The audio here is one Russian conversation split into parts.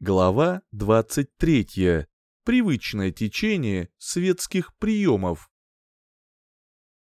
Глава 23. Привычное течение светских приемов.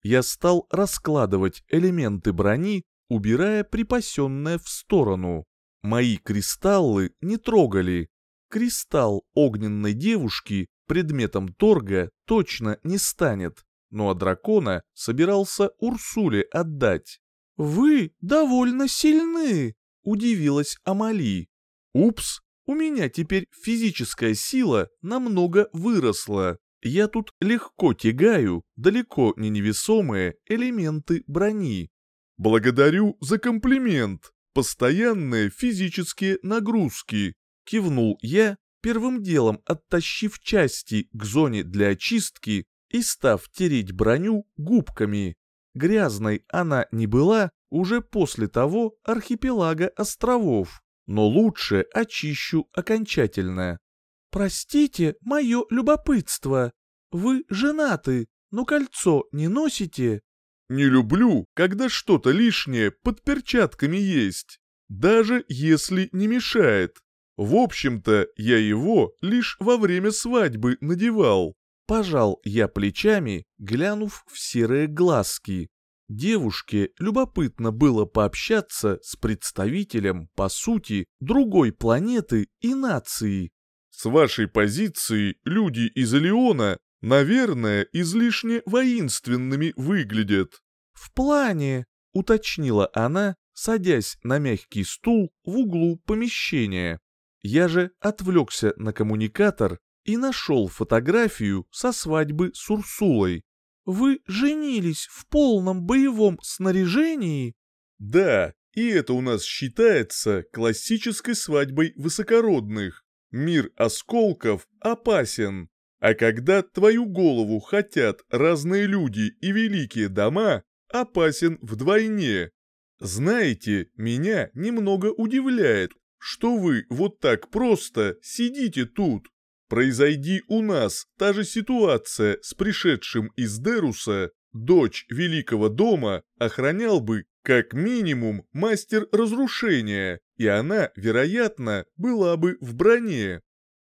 Я стал раскладывать элементы брони, убирая припасенное в сторону. Мои кристаллы не трогали. Кристалл огненной девушки предметом торга точно не станет, но а дракона собирался Урсуле отдать. «Вы довольно сильны», — удивилась Амали. «Упс, у меня теперь физическая сила намного выросла. Я тут легко тягаю далеко не невесомые элементы брони. Благодарю за комплимент. Постоянные физические нагрузки. Кивнул я, первым делом оттащив части к зоне для очистки и став тереть броню губками. Грязной она не была уже после того архипелага островов но лучше очищу окончательно. Простите мое любопытство. Вы женаты, но кольцо не носите? Не люблю, когда что-то лишнее под перчатками есть, даже если не мешает. В общем-то, я его лишь во время свадьбы надевал. Пожал я плечами, глянув в серые глазки. Девушке любопытно было пообщаться с представителем, по сути, другой планеты и нации. С вашей позиции люди из Элеона, наверное, излишне воинственными выглядят. В плане, уточнила она, садясь на мягкий стул в углу помещения. Я же отвлекся на коммуникатор и нашел фотографию со свадьбы с Урсулой. Вы женились в полном боевом снаряжении? Да, и это у нас считается классической свадьбой высокородных. Мир осколков опасен. А когда твою голову хотят разные люди и великие дома, опасен вдвойне. Знаете, меня немного удивляет, что вы вот так просто сидите тут. Произойди у нас та же ситуация с пришедшим из Деруса, дочь Великого Дома охранял бы как минимум мастер разрушения, и она, вероятно, была бы в броне.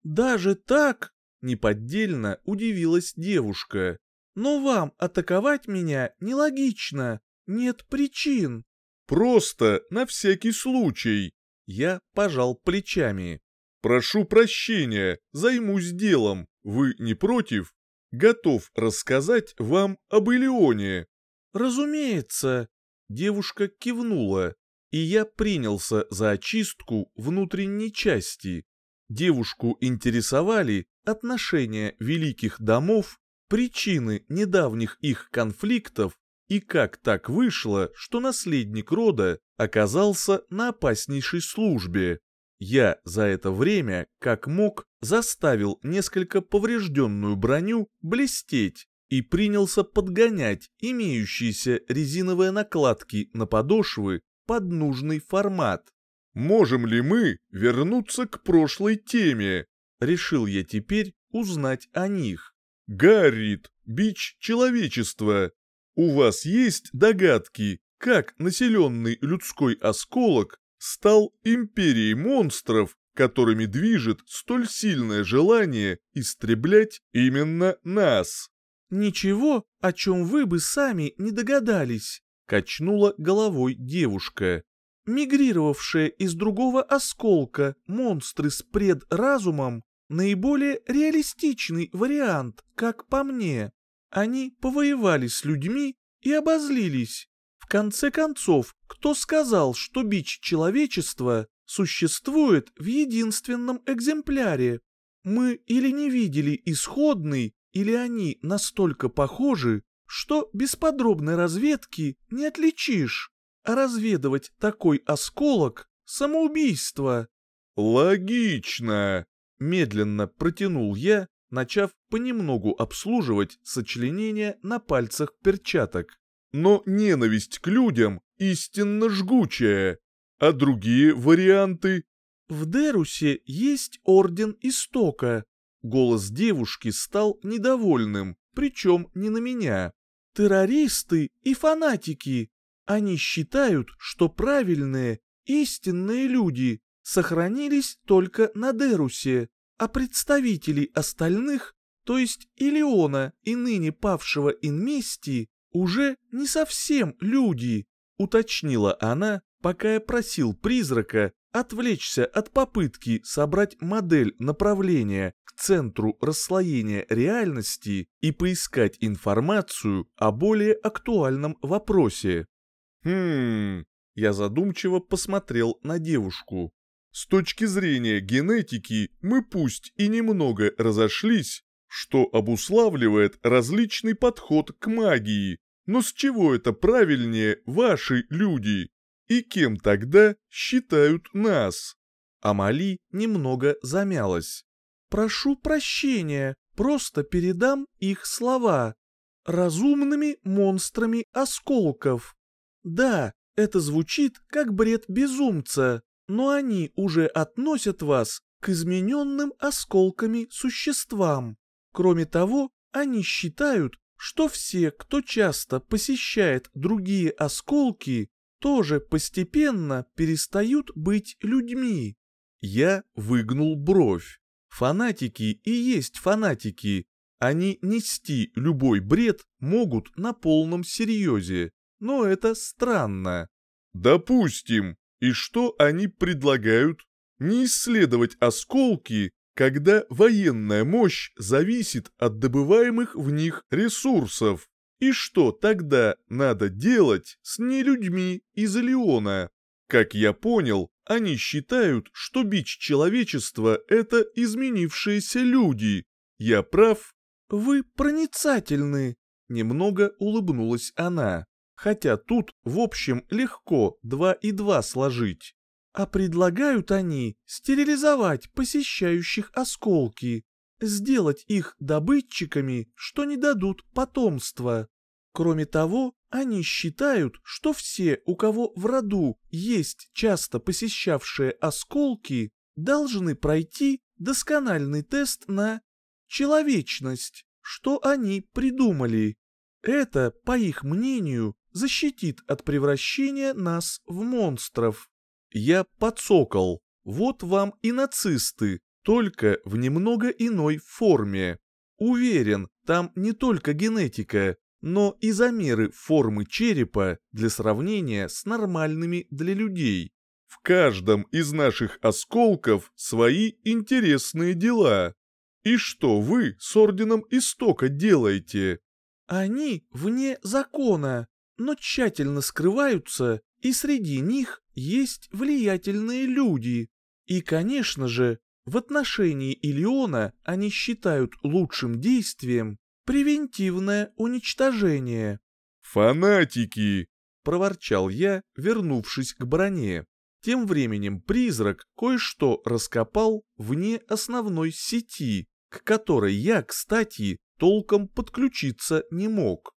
«Даже так?» — неподдельно удивилась девушка. «Но вам атаковать меня нелогично, нет причин». «Просто на всякий случай». Я пожал плечами. «Прошу прощения, займусь делом. Вы не против? Готов рассказать вам об Илеоне». «Разумеется». Девушка кивнула, и я принялся за очистку внутренней части. Девушку интересовали отношения великих домов, причины недавних их конфликтов и как так вышло, что наследник рода оказался на опаснейшей службе. Я за это время, как мог, заставил несколько поврежденную броню блестеть и принялся подгонять имеющиеся резиновые накладки на подошвы под нужный формат. «Можем ли мы вернуться к прошлой теме?» Решил я теперь узнать о них. «Гаррит, бич человечества, у вас есть догадки, как населенный людской осколок стал империей монстров, которыми движет столь сильное желание истреблять именно нас. «Ничего, о чем вы бы сами не догадались», — качнула головой девушка. «Мигрировавшие из другого осколка монстры с предразумом — наиболее реалистичный вариант, как по мне. Они повоевали с людьми и обозлились, конце концов, кто сказал, что бич человечества существует в единственном экземпляре? Мы или не видели исходный, или они настолько похожи, что без подробной разведки не отличишь. А разведывать такой осколок — самоубийство. «Логично», — медленно протянул я, начав понемногу обслуживать сочленения на пальцах перчаток но ненависть к людям истинно жгучая. А другие варианты? В Дерусе есть Орден Истока. Голос девушки стал недовольным, причем не на меня. Террористы и фанатики. Они считают, что правильные, истинные люди сохранились только на Дерусе, а представители остальных, то есть Илиона и ныне павшего Инмести, уже не совсем люди, уточнила она, пока я просил призрака отвлечься от попытки собрать модель направления к центру расслоения реальности и поискать информацию о более актуальном вопросе. Хм, я задумчиво посмотрел на девушку. С точки зрения генетики мы пусть и немного разошлись, что обуславливает различный подход к магии, но с чего это правильнее ваши люди? И кем тогда считают нас? Амали немного замялась. Прошу прощения, просто передам их слова. Разумными монстрами осколков. Да, это звучит как бред безумца, но они уже относят вас к измененным осколками существам. Кроме того, они считают, что все, кто часто посещает другие осколки, тоже постепенно перестают быть людьми. Я выгнул бровь. Фанатики и есть фанатики. Они нести любой бред могут на полном серьезе. Но это странно. Допустим. И что они предлагают? Не исследовать осколки, когда военная мощь зависит от добываемых в них ресурсов. И что тогда надо делать с нелюдьми из Леона? Как я понял, они считают, что бич человечества — это изменившиеся люди. Я прав? Вы проницательны. Немного улыбнулась она. Хотя тут, в общем, легко два и два сложить. А предлагают они стерилизовать посещающих осколки, сделать их добытчиками, что не дадут потомства. Кроме того, они считают, что все, у кого в роду есть часто посещавшие осколки, должны пройти доскональный тест на человечность, что они придумали. Это, по их мнению, защитит от превращения нас в монстров. Я подсокол. Вот вам и нацисты, только в немного иной форме. Уверен, там не только генетика, но и замеры формы черепа для сравнения с нормальными для людей. В каждом из наших осколков свои интересные дела. И что вы с Орденом Истока делаете? Они вне закона, но тщательно скрываются, и среди них есть влиятельные люди. И, конечно же, в отношении Илиона они считают лучшим действием превентивное уничтожение. «Фанатики!» — проворчал я, вернувшись к броне. Тем временем призрак кое-что раскопал вне основной сети, к которой я, кстати, толком подключиться не мог.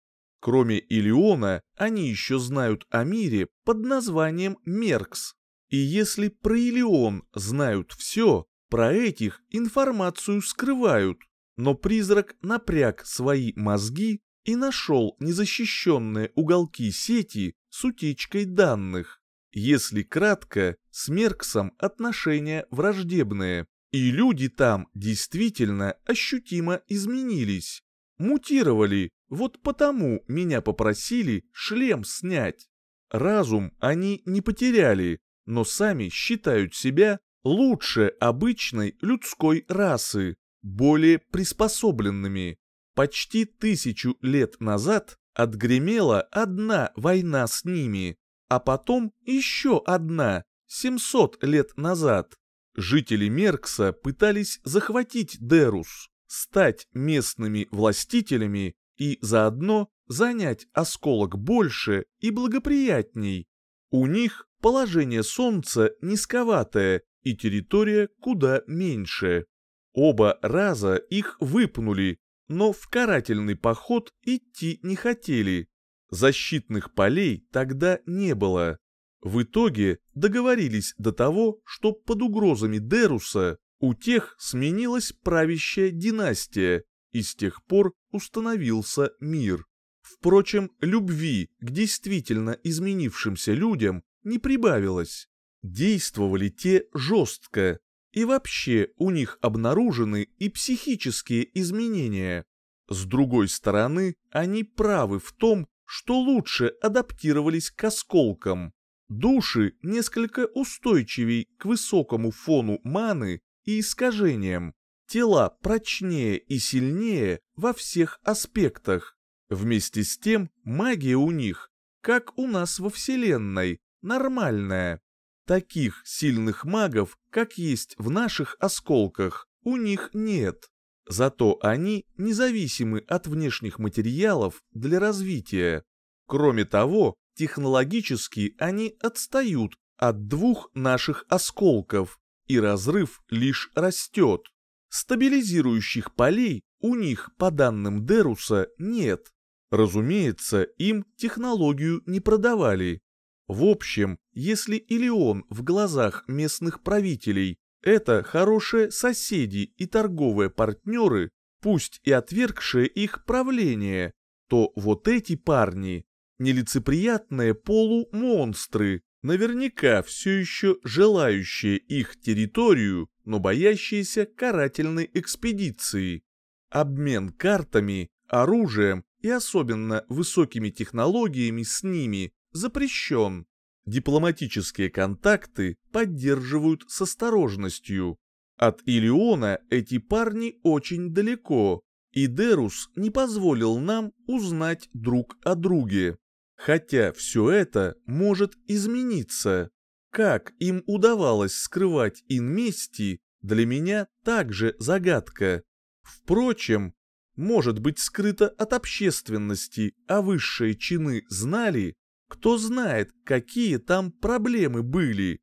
Кроме Илиона, они еще знают о мире под названием Меркс. И если про Илион знают все, про этих информацию скрывают но призрак напряг свои мозги и нашел незащищенные уголки сети с утечкой данных. Если кратко, с Мерксом отношения враждебные, и люди там действительно ощутимо изменились. Мутировали, вот потому меня попросили шлем снять. Разум они не потеряли, но сами считают себя лучше обычной людской расы более приспособленными. Почти тысячу лет назад отгремела одна война с ними, а потом еще одна, 700 лет назад. Жители Меркса пытались захватить Дерус, стать местными властителями и заодно занять осколок больше и благоприятней. У них положение Солнца низковатое и территория куда меньше. Оба раза их выпнули, но в карательный поход идти не хотели. Защитных полей тогда не было. В итоге договорились до того, что под угрозами Деруса у тех сменилась правящая династия, и с тех пор установился мир. Впрочем, любви к действительно изменившимся людям не прибавилось. действовали те жестко, и вообще у них обнаружены и психические изменения. С другой стороны, они правы в том, что лучше адаптировались к осколкам. Души несколько устойчивей к высокому фону маны и искажениям. Тела прочнее и сильнее во всех аспектах. Вместе с тем магия у них, как у нас во Вселенной, нормальная. Таких сильных магов, как есть в наших осколках, у них нет. Зато они независимы от внешних материалов для развития. Кроме того, технологически они отстают от двух наших осколков, и разрыв лишь растет. Стабилизирующих полей у них, по данным Деруса, нет. Разумеется, им технологию не продавали. В общем, если Илион в глазах местных правителей это хорошие соседи и торговые партнеры, пусть и отвергшие их правление, то вот эти парни – нелицеприятные полумонстры, наверняка все еще желающие их территорию, но боящиеся карательной экспедиции. Обмен картами, оружием и особенно высокими технологиями с ними запрещен. Дипломатические контакты поддерживают с осторожностью. От Илиона эти парни очень далеко, и Дерус не позволил нам узнать друг о друге. Хотя все это может измениться. Как им удавалось скрывать инмести, для меня также загадка. Впрочем, может быть скрыто от общественности, а высшие чины знали, кто знает, какие там проблемы были.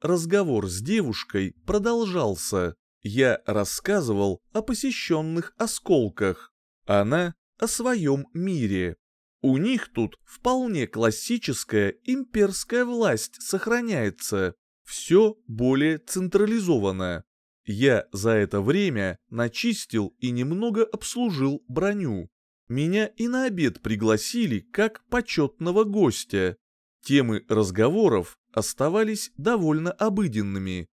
Разговор с девушкой продолжался. Я рассказывал о посещенных осколках. Она о своем мире. У них тут вполне классическая имперская власть сохраняется. Все более централизовано. Я за это время начистил и немного обслужил броню. Меня и на обед пригласили как почетного гостя. Темы разговоров оставались довольно обыденными.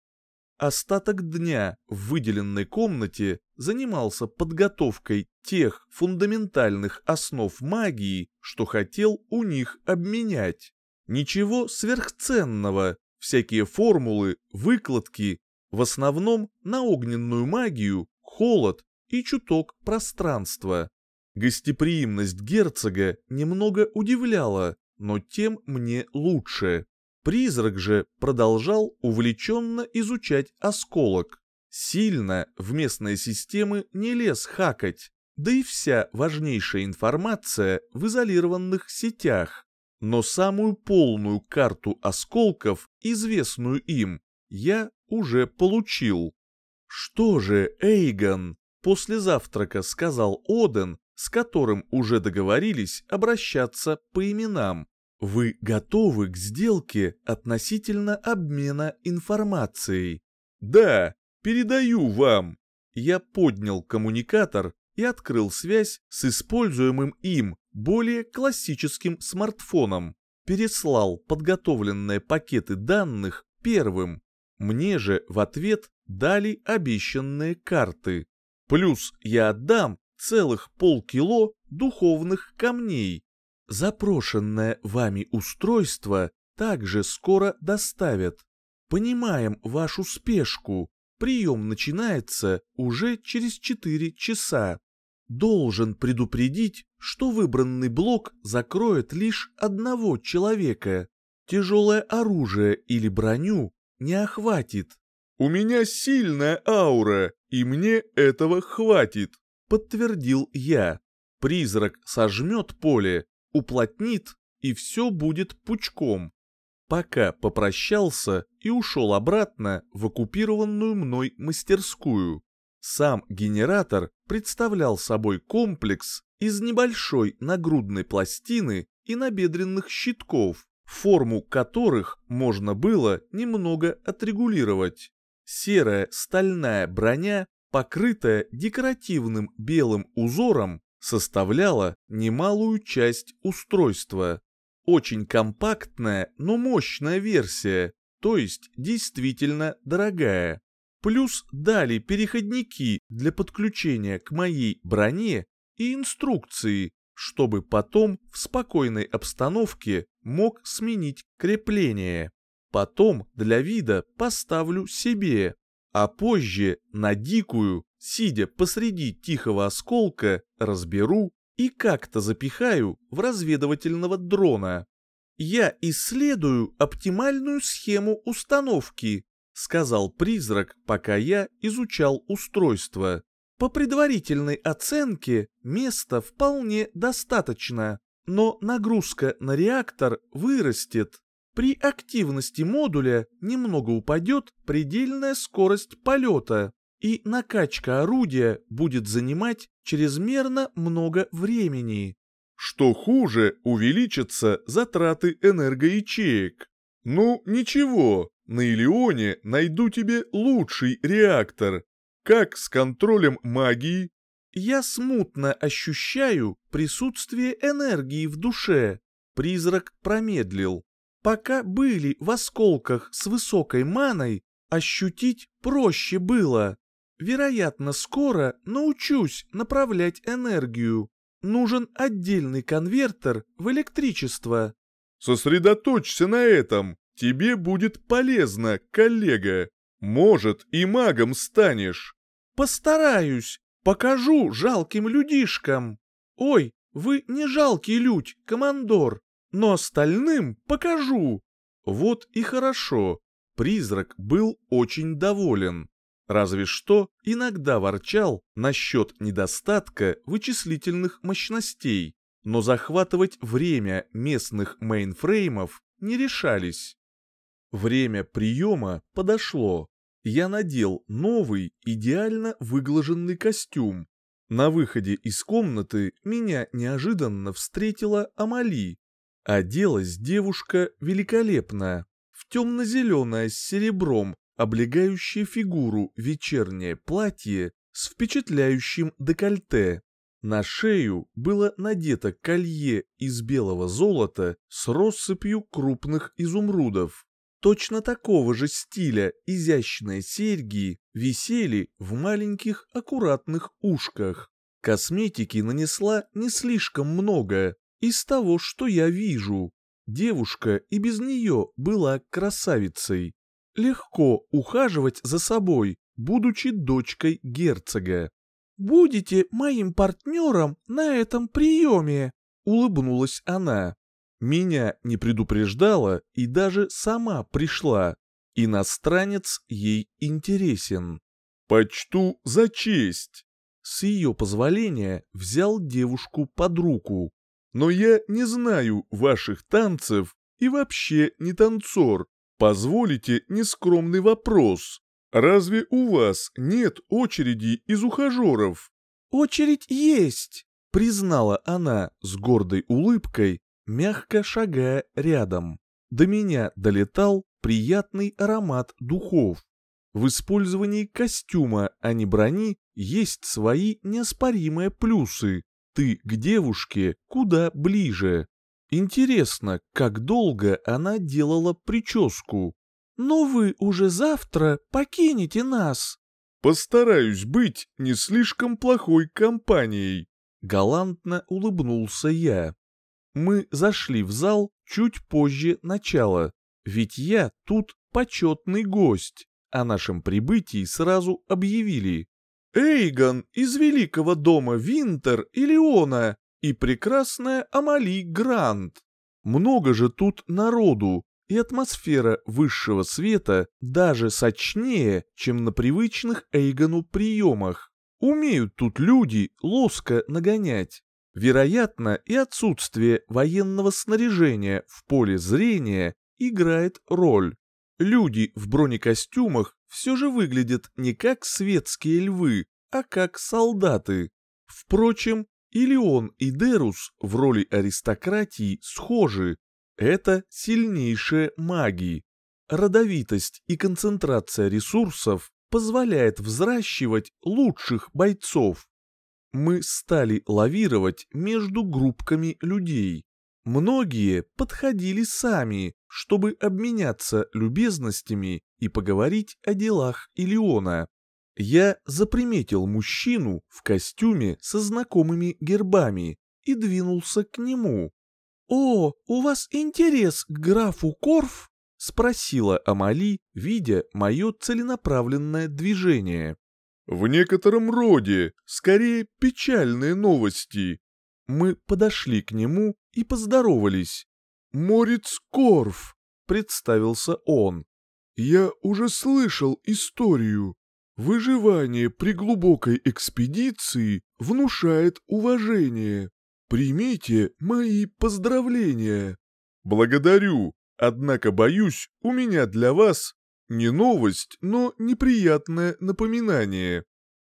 Остаток дня в выделенной комнате занимался подготовкой тех фундаментальных основ магии, что хотел у них обменять. Ничего сверхценного, всякие формулы, выкладки, в основном на огненную магию, холод и чуток пространства. Гостеприимность герцога немного удивляла, но тем мне лучше. Призрак же продолжал увлеченно изучать осколок. Сильно в местные системы не лез хакать, да и вся важнейшая информация в изолированных сетях. Но самую полную карту осколков, известную им, я уже получил. «Что же, Эйгон?» — после завтрака сказал Оден, с которым уже договорились обращаться по именам. Вы готовы к сделке относительно обмена информацией? Да, передаю вам. Я поднял коммуникатор и открыл связь с используемым им более классическим смартфоном. Переслал подготовленные пакеты данных первым. Мне же в ответ дали обещанные карты. Плюс я отдам целых полкило духовных камней. Запрошенное вами устройство также скоро доставят. Понимаем вашу спешку. Прием начинается уже через 4 часа. Должен предупредить, что выбранный блок закроет лишь одного человека. Тяжелое оружие или броню не охватит. «У меня сильная аура, и мне этого хватит», — подтвердил я. «Призрак сожмет поле, уплотнит, и все будет пучком». Пока попрощался и ушел обратно в оккупированную мной мастерскую. Сам генератор представлял собой комплекс из небольшой нагрудной пластины и набедренных щитков, форму которых можно было немного отрегулировать. Серая стальная броня покрытая декоративным белым узором, составляла немалую часть устройства. Очень компактная, но мощная версия, то есть действительно дорогая. Плюс дали переходники для подключения к моей броне и инструкции, чтобы потом в спокойной обстановке мог сменить крепление. Потом для вида поставлю себе, а позже на дикую, сидя посреди тихого осколка, разберу и как-то запихаю в разведывательного дрона. «Я исследую оптимальную схему установки», сказал призрак, пока я изучал устройство. По предварительной оценке места вполне достаточно, но нагрузка на реактор вырастет. При активности модуля немного упадет предельная скорость полета, и накачка орудия будет занимать чрезмерно много времени. Что хуже, увеличатся затраты энергоячеек. Ну, ничего, на Илионе найду тебе лучший реактор. Как с контролем магии? Я смутно ощущаю присутствие энергии в душе. Призрак промедлил. Пока были в осколках с высокой маной, ощутить проще было. Вероятно, скоро научусь направлять энергию. Нужен отдельный конвертер в электричество. Сосредоточься на этом. Тебе будет полезно, коллега. Может, и магом станешь. Постараюсь. Покажу жалким людишкам. Ой, вы не жалкий людь, командор, но остальным покажу. Вот и хорошо. Призрак был очень доволен. Разве что иногда ворчал насчет недостатка вычислительных мощностей, но захватывать время местных мейнфреймов не решались. Время приема подошло. Я надел новый, идеально выглаженный костюм. На выходе из комнаты меня неожиданно встретила Амали. Оделась девушка великолепно, в темно-зеленое с серебром облегающее фигуру вечернее платье с впечатляющим декольте. На шею было надето колье из белого золота с россыпью крупных изумрудов. Точно такого же стиля изящные серьги висели в маленьких аккуратных ушках. Косметики нанесла не слишком много из того, что я вижу. Девушка и без нее была красавицей. Легко ухаживать за собой, будучи дочкой герцога. «Будете моим партнером на этом приеме», — улыбнулась она. Меня не предупреждала и даже сама пришла. Иностранец ей интересен. «Почту за честь!» С ее позволения взял девушку под руку. «Но я не знаю ваших танцев и вообще не танцор. Позволите нескромный вопрос. Разве у вас нет очереди из ухажеров?» «Очередь есть», — признала она с гордой улыбкой, мягко шагая рядом. До меня долетал приятный аромат духов. В использовании костюма, а не брони, есть свои неоспоримые плюсы. Ты к девушке куда ближе. Интересно, как долго она делала прическу. Но вы уже завтра покинете нас. Постараюсь быть не слишком плохой компанией. Галантно улыбнулся я. Мы зашли в зал чуть позже начала, ведь я тут почетный гость. О нашем прибытии сразу объявили. Эйгон из Великого дома Винтер и Леона и прекрасная Амали Грант. Много же тут народу, и атмосфера высшего света даже сочнее, чем на привычных Эйгону приемах. Умеют тут люди лоско нагонять. Вероятно, и отсутствие военного снаряжения в поле зрения играет роль. Люди в бронекостюмах все же выглядят не как светские львы, а как солдаты. Впрочем, Илион и Дерус в роли аристократии схожи. Это сильнейшие маги. Родовитость и концентрация ресурсов позволяет взращивать лучших бойцов. Мы стали лавировать между группками людей. Многие подходили сами, чтобы обменяться любезностями и поговорить о делах Илиона. Я заприметил мужчину в костюме со знакомыми гербами и двинулся к нему. «О, у вас интерес к графу Корф?» — спросила Амали, видя мое целенаправленное движение. «В некотором роде, скорее печальные новости». Мы подошли к нему и поздоровались. «Морец Корф», — представился он. «Я уже слышал историю. Выживание при глубокой экспедиции внушает уважение. Примите мои поздравления». «Благодарю, однако, боюсь, у меня для вас не новость, но неприятное напоминание».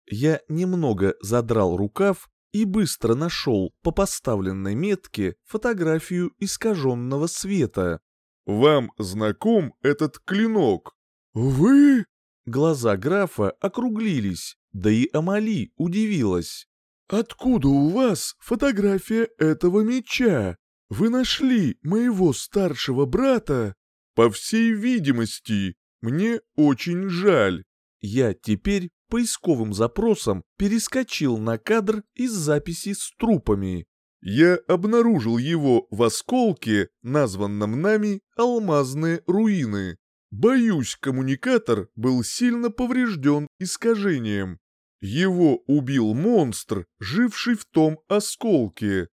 Я немного задрал рукав и быстро нашел по поставленной метке фотографию искаженного света. «Вам знаком этот клинок?» «Вы?» Глаза графа округлились, да и Амали удивилась. «Откуда у вас фотография этого меча? Вы нашли моего старшего брата? По всей видимости, мне очень жаль». Я теперь поисковым запросом перескочил на кадр из записи с трупами. Я обнаружил его в осколке, названном нами «Алмазные руины». Боюсь, коммуникатор был сильно поврежден искажением. Его убил монстр, живший в том осколке.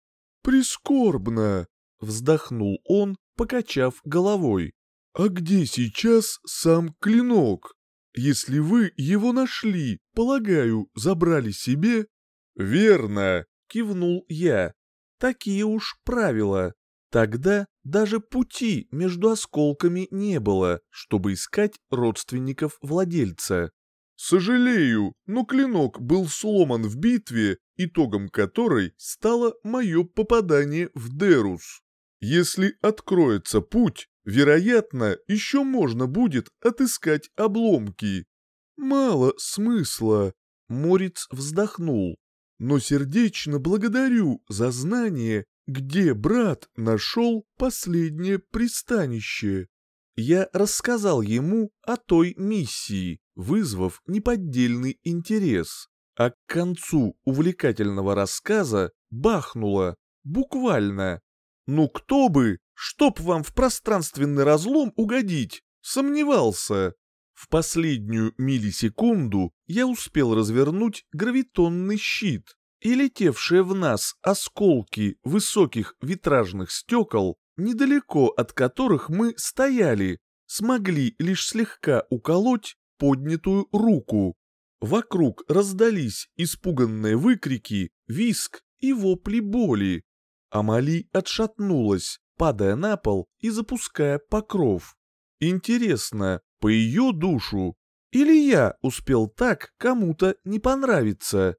Прискорбно, вздохнул он, покачав головой. А где сейчас сам клинок? Если вы его нашли, полагаю, забрали себе?» «Верно», — кивнул я. «Такие уж правила. Тогда даже пути между осколками не было, чтобы искать родственников владельца. Сожалею, но клинок был сломан в битве, итогом которой стало мое попадание в Дерус. Если откроется путь, Вероятно, еще можно будет отыскать обломки. Мало смысла. Морец вздохнул. Но сердечно благодарю за знание, где брат нашел последнее пристанище. Я рассказал ему о той миссии, вызвав неподдельный интерес. А к концу увлекательного рассказа бахнуло, буквально. Ну кто бы, Чтоб вам в пространственный разлом угодить, сомневался. В последнюю миллисекунду я успел развернуть гравитонный щит, и летевшие в нас осколки высоких витражных стекол, недалеко от которых мы стояли, смогли лишь слегка уколоть поднятую руку. Вокруг раздались испуганные выкрики, виск и вопли боли. Амали отшатнулась, падая на пол и запуская покров. Интересно, по ее душу? Или я успел так кому-то не понравиться?